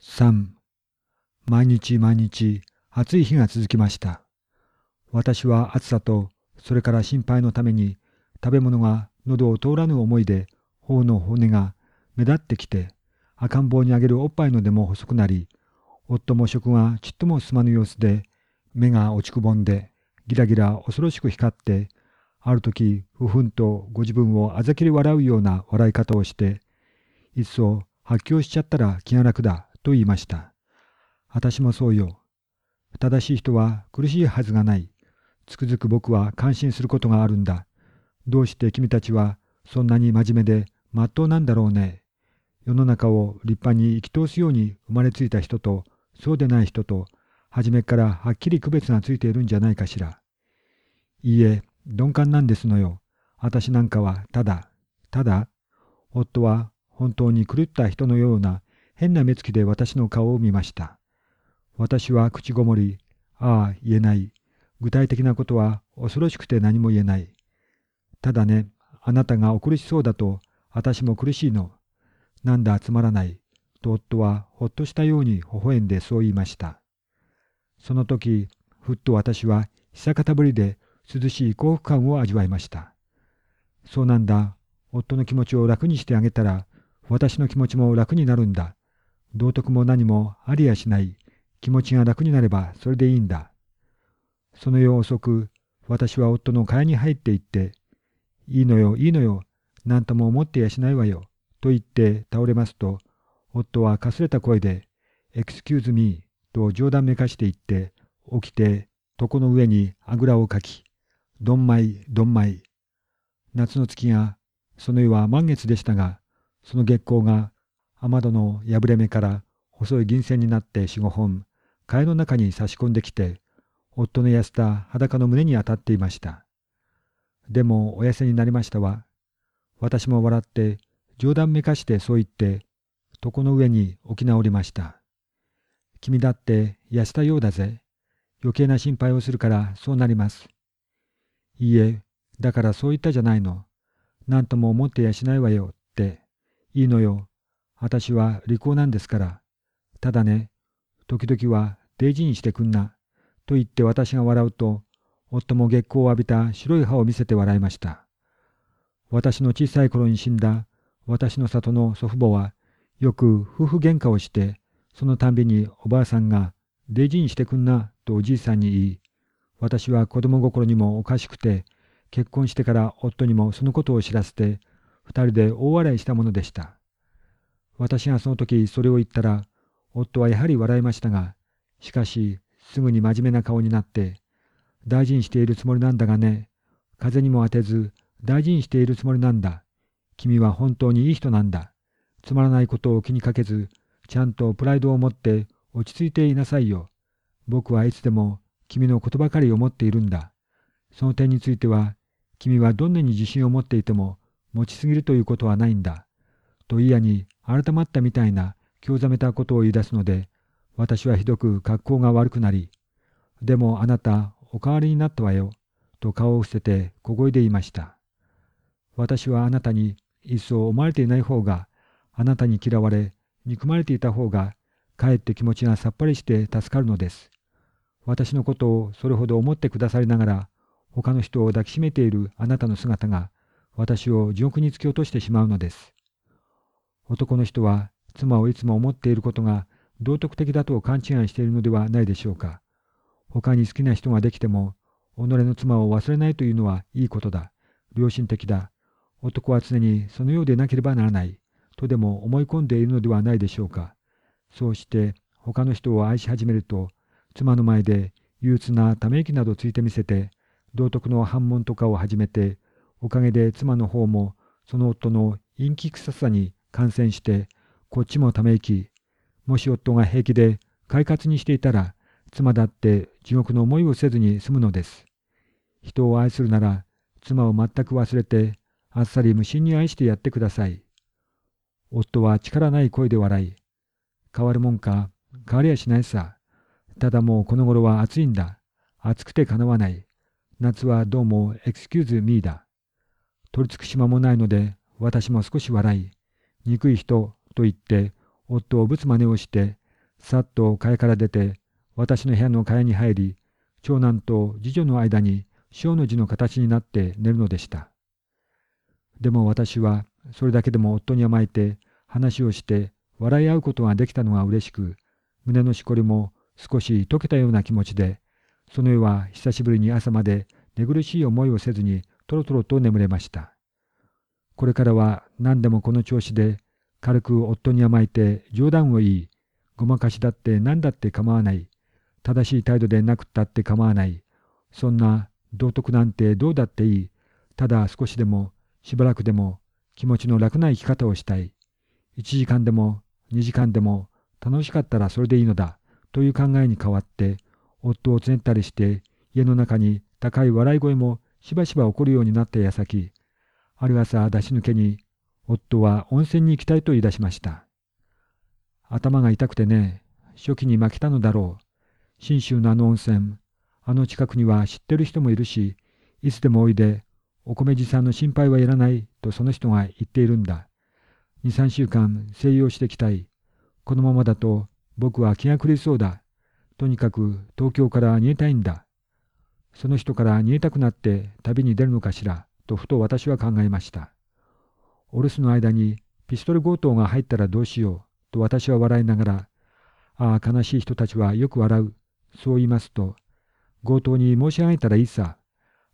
3毎日毎日暑い日が続きました。私は暑さとそれから心配のために食べ物が喉を通らぬ思いで頬の骨が目立ってきて赤ん坊にあげるおっぱいのでも細くなり夫も食がちっとも進まぬ様子で目が落ちくぼんでギラギラ恐ろしく光ってある時ふふんとご自分をあざきり笑うような笑い方をしていっそ発狂しちゃったら気が楽だと言いました。私もそうよ。正しい人は苦しいはずがない。つくづく僕は感心することがあるんだ。どうして君たちはそんなに真面目でまっとうなんだろうね。世の中を立派に生き通すように生まれついた人とそうでない人と初めからはっきり区別がついているんじゃないかしら。いいえ、鈍感なんですのよ。私なんかはただ、ただ、夫は本当に狂った人のような変な目つきで私の顔を見ました。私は口ごもり、ああ、言えない。具体的なことは恐ろしくて何も言えない。ただね、あなたがお苦しそうだと、私も苦しいの。なんだつまらない。と夫はほっとしたように微笑んでそう言いました。その時、ふっと私は久方ぶりで涼しい幸福感を味わいました。そうなんだ。夫の気持ちを楽にしてあげたら、私の気持ちも楽になるんだ。道徳も何もありやしない。気持ちが楽になればそれでいいんだ。その夜遅く、私は夫の蚊帳に入っていって、いいのよ、いいのよ、何とも思ってやしないわよ、と言って倒れますと、夫はかすれた声で、エクスキューズミーと冗談めかして言って、起きて床の上にあぐらをかき、どんまい、どんまい。夏の月が、その夜は満月でしたが、その月光が雨戸の破れ目から細い銀線になって四五本、替えの中に差し込んできて、夫の痩せた裸の胸に当たっていました。でもお痩せになりましたわ。私も笑って、冗談めかしてそう言って、床の上に起き直りました。君だって痩せたようだぜ。余計な心配をするからそうなります。いいえ、だからそう言ったじゃないの。何とも思ってやしないわよって。いいのよ。私は利口なんですから。ただね、時々は大事にしてくんな。と言って私が笑うと、夫も月光を浴びた白い歯を見せて笑いました。私の小さい頃に死んだ私の里の祖父母は、よく夫婦喧嘩をして、そのたんびにおばあさんが大事にしてくんなとおじいさんに言い、私は子供心にもおかしくて、結婚してから夫にもそのことを知らせて、二人で大笑いしたものでした。私がその時それを言ったら、夫はやはり笑いましたが、しかしすぐに真面目な顔になって、大事にしているつもりなんだがね、風にも当てず大事にしているつもりなんだ。君は本当にいい人なんだ。つまらないことを気にかけず、ちゃんとプライドを持って落ち着いていなさいよ。僕はいつでも君のことばかり思っているんだ。その点については、君はどんなに自信を持っていても持ちすぎるということはないんだ。と嫌に改まったみたいな興ざめたことを言い出すので、私はひどく格好が悪くなり、でもあなたお変わりになったわよ、と顔を伏せて小声で言いました。私はあなたに一層思われていない方が、あなたに嫌われ、憎まれていた方が、かえって気持ちがさっぱりして助かるのです。私のことをそれほど思ってくださりながら、他の人を抱きしめているあなたの姿が、私を地獄に突き落としてしまうのです。男の人は妻をいつも思っていることが道徳的だと勘違いしているのではないでしょうか。他に好きな人ができても、己の妻を忘れないというのはいいことだ。良心的だ。男は常にそのようでなければならない。とでも思い込んでいるのではないでしょうか。そうして他の人を愛し始めると、妻の前で憂鬱なため息などついてみせて、道徳の反問とかを始めて、おかげで妻の方もその夫の陰気臭さに感染して、こっちもため息。もし夫が平気で快活にしていたら、妻だって地獄の思いをせずに済むのです。人を愛するなら、妻を全く忘れて、あっさり無心に愛してやってください。夫は力ない声で笑い、変わるもんか、変わりやしないさ。ただもうこの頃は暑いんだ。暑くてかなわない。夏はどうもエクスキューズミーだ。取り付く島もないので、私も少し笑い、憎い人と言って、夫をぶつ真似をして、さっと蚊帳から出て、私の部屋の蚊帳に入り、長男と次女の間に小の字の形になって寝るのでした。でも私はそれだけでも夫に甘えて話をして笑い合うことができたのが嬉しく、胸のしこりも少し溶けたような気持ちで、その夜は久しぶりに朝まで寝苦しい思いをせずにとろとろと眠れました。これからは何でもこの調子で軽く夫に甘えて冗談を言い、ごまかしだって何だって構わない。正しい態度でなくったって構わない。そんな道徳なんてどうだっていい。ただ少しでもしばらくでも気持ちの楽な生き方をしたい。1時間でも2時間でも楽しかったらそれでいいのだという考えに変わって夫をつねったりして家の中に高い笑い声もしばしば起こるようになった矢先ある朝出し抜けに夫は温泉に行きたいと言い出しました。頭が痛くてね、初期に負けたのだろう。信州のあの温泉、あの近くには知ってる人もいるし、いつでもおいで、お米持参の心配はいらないとその人が言っているんだ。二三週間静養してきたい。このままだと僕は気が狂いそうだ。とにかく東京から逃げたいんだ。その人から逃げたくなって旅に出るのかしら、とふと私は考えました。お留守の間にピストル強盗が入ったらどうしようと私は笑いながら、ああ、悲しい人たちはよく笑う。そう言いますと、強盗に申し上げたらいいさ。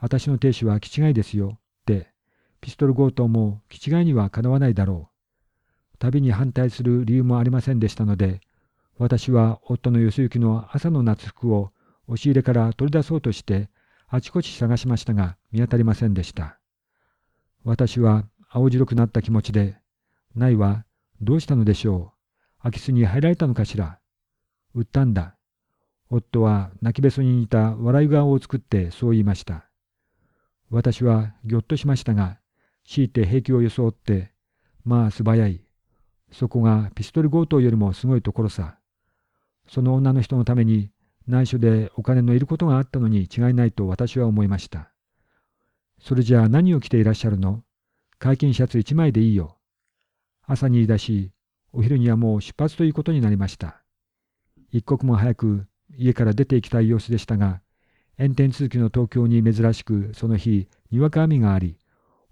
私の亭主は気違いですよ。って、ピストル強盗も気違いにはかなわないだろう。旅に反対する理由もありませんでしたので、私は夫の吉行の朝の夏服を押し入れから取り出そうとして、あちこち探しましたが見当たりませんでした。私は青白くなった気持ちで、ないわ、どうしたのでしょう。空き巣に入られたのかしら。売ったんだ。夫は泣きべそに似た笑い顔を作ってそう言いました。私はぎょっとしましたが、強いて平気を装って、まあ素早い。そこがピストル強盗よりもすごいところさ。その女の人のために内緒でお金のいることがあったのに違いないと私は思いました。それじゃあ何を着ていらっしゃるの？解禁シャツ一枚でいいよ。朝に言い出し、お昼にはもう出発ということになりました。一刻も早く家から出て行きたい様子でしたが、炎天続きの東京に珍しくその日、にわか雨があり、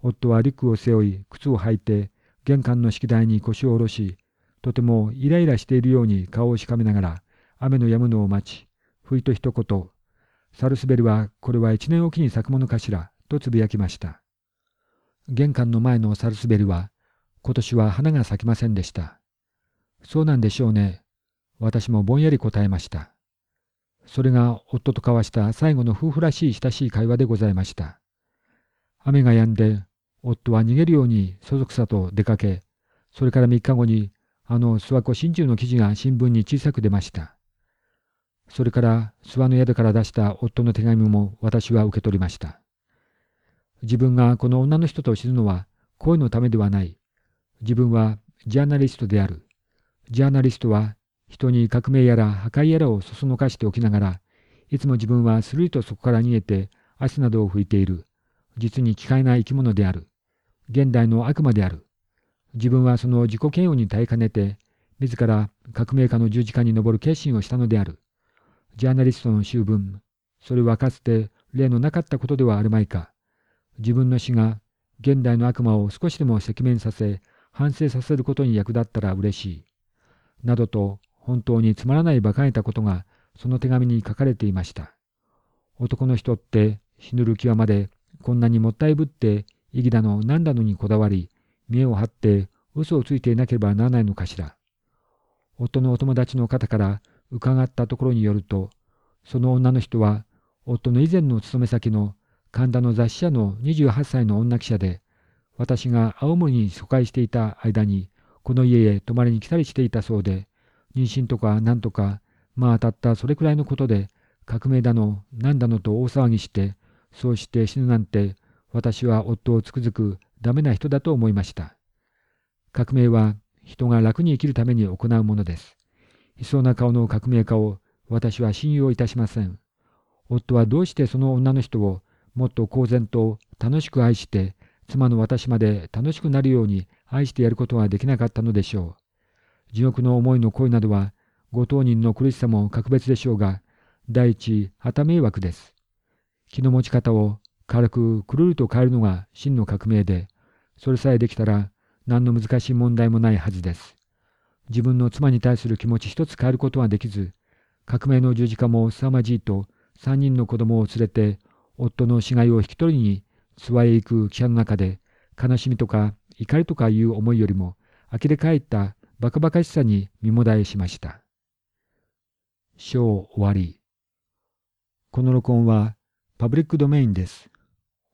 夫はリュックを背負い、靴を履いて、玄関の敷台に腰を下ろし、とてもイライラしているように顔をしかめながら、雨の止むのを待ち、ふいと一言、サルスベルはこれは一年おきに咲くものかしら、とつぶやきました。玄関の前のサルスベリは、今年は花が咲きませんでした。そうなんでしょうね。私もぼんやり答えました。それが夫と交わした最後の夫婦らしい親しい会話でございました。雨が止んで、夫は逃げるようにそそくさと出かけ、それから3日後に、あの諏訪湖真珠の記事が新聞に小さく出ました。それから諏訪の宿から出した夫の手紙も私は受け取りました。自分がこの女の人と死ぬのは恋のためではない。自分はジャーナリストである。ジャーナリストは人に革命やら破壊やらをそそのかしておきながら、いつも自分はするりとそこから逃げて足などを拭いている。実に奇怪な生き物である。現代の悪魔である。自分はその自己嫌悪に耐えかねて、自ら革命家の十字架に登る決心をしたのである。ジャーナリストの修文、それはかつて例のなかったことではあるまいか。自分の死が現代の悪魔を少しでも赤面させ、反省させることに役立ったら嬉しい。などと本当につまらない馬鹿げたことがその手紙に書かれていました。男の人って死ぬる際までこんなにもったいぶって意義だの何だのにこだわり、見栄を張って嘘をついていなければならないのかしら。夫のお友達の方から伺ったところによると、その女の人は夫の以前の勤め先の神田の雑誌社の28歳の女記者で、私が青森に疎開していた間に、この家へ泊まりに来たりしていたそうで、妊娠とか何とか、まあたったそれくらいのことで、革命だの、何だのと大騒ぎして、そうして死ぬなんて、私は夫をつくづくダメな人だと思いました。革命は人が楽に生きるために行うものです。悲壮な顔の革命家を私は信用いたしません。夫はどうしてその女の人をもっと公然と楽しく愛して、妻の私まで楽しくなるように愛してやることはできなかったのでしょう。地獄の思いの恋などは、ご当人の苦しさも格別でしょうが、第一、旗迷惑です。気の持ち方を軽くくるると変えるのが真の革命で、それさえできたら何の難しい問題もないはずです。自分の妻に対する気持ち一つ変えることはできず、革命の十字架も凄まじいと三人の子供を連れて夫の死骸を引き取りに諏訪へ行く汽車の中で悲しみとか怒りとかいう思いよりも呆れ返ったバカバカしさに身もだえしました。章終わり。この録音はパブリックドメインです。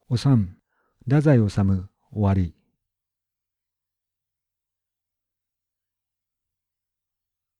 おさん、太宰治終わり。